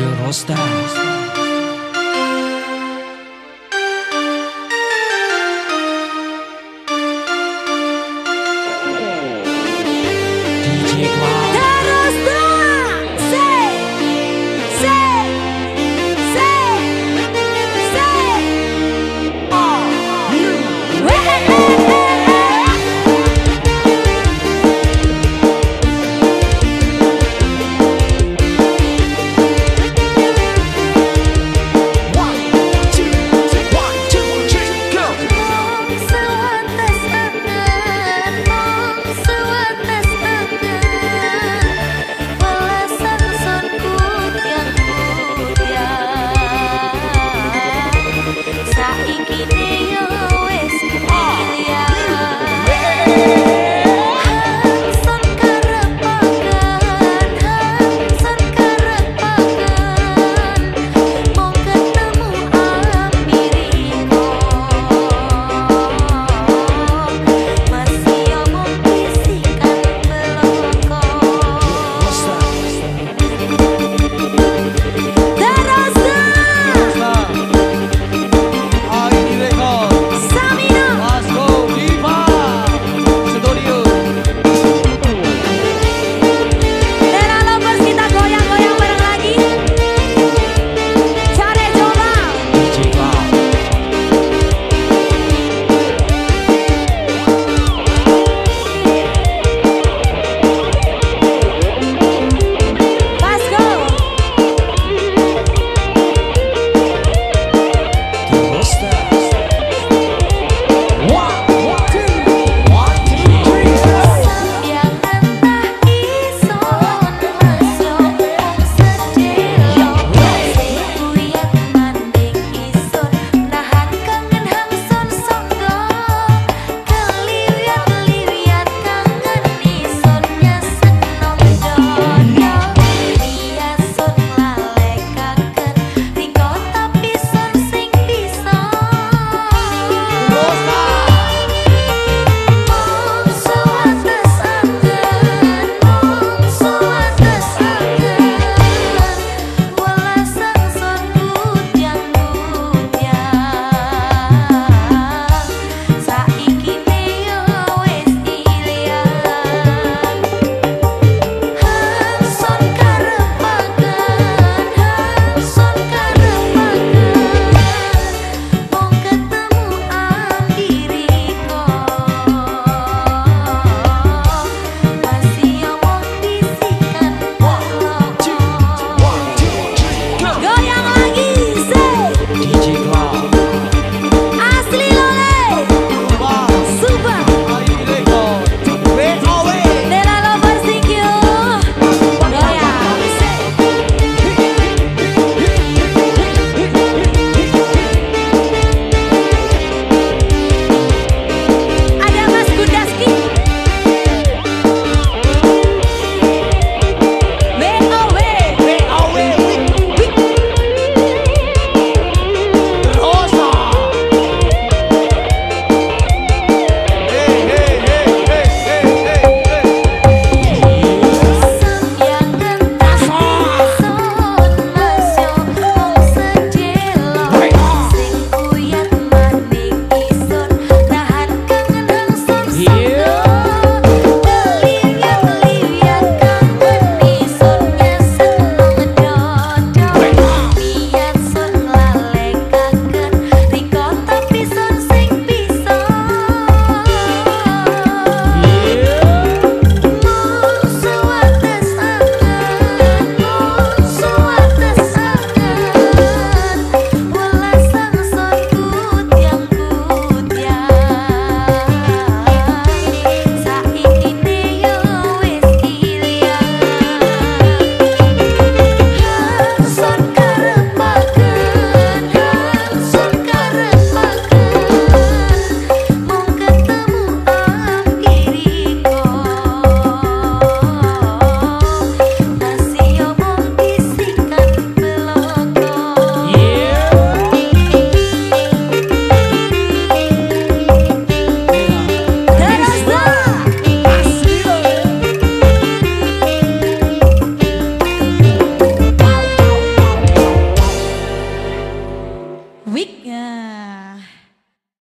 The Roster.